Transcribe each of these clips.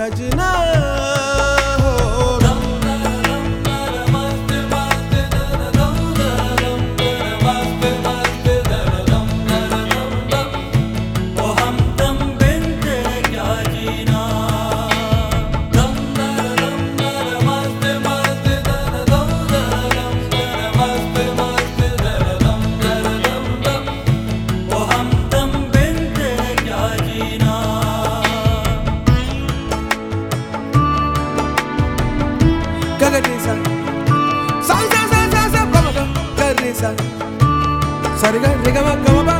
सजना सा सा रे ग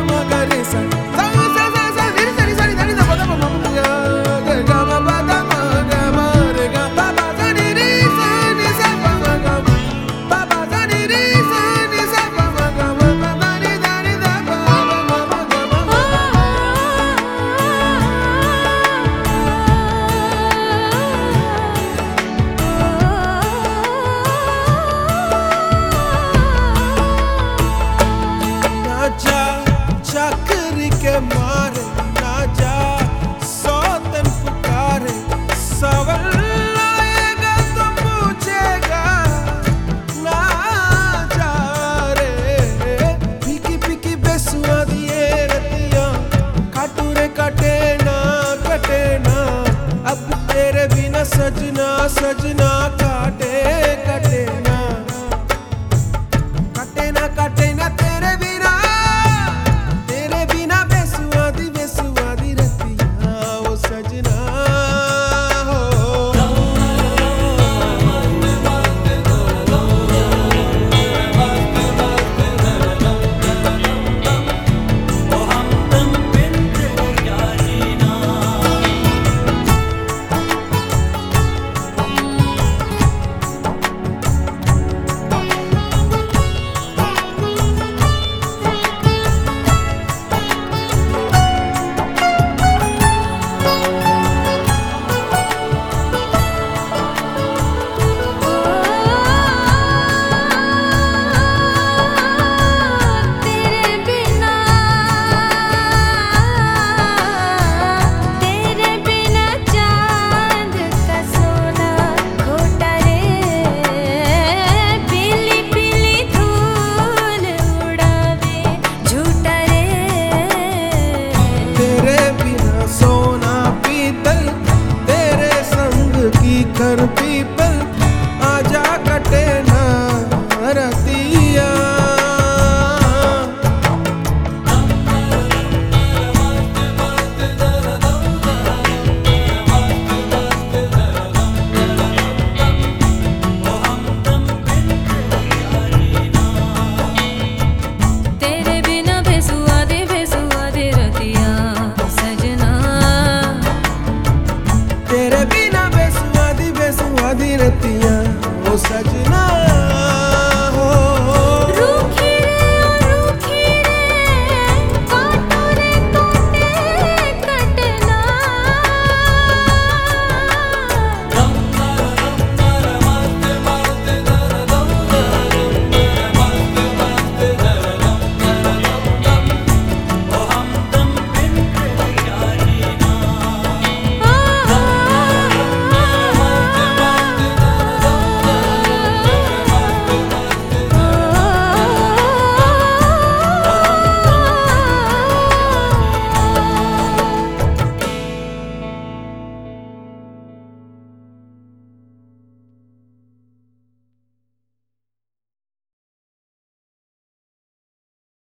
सजना सजना का yeah.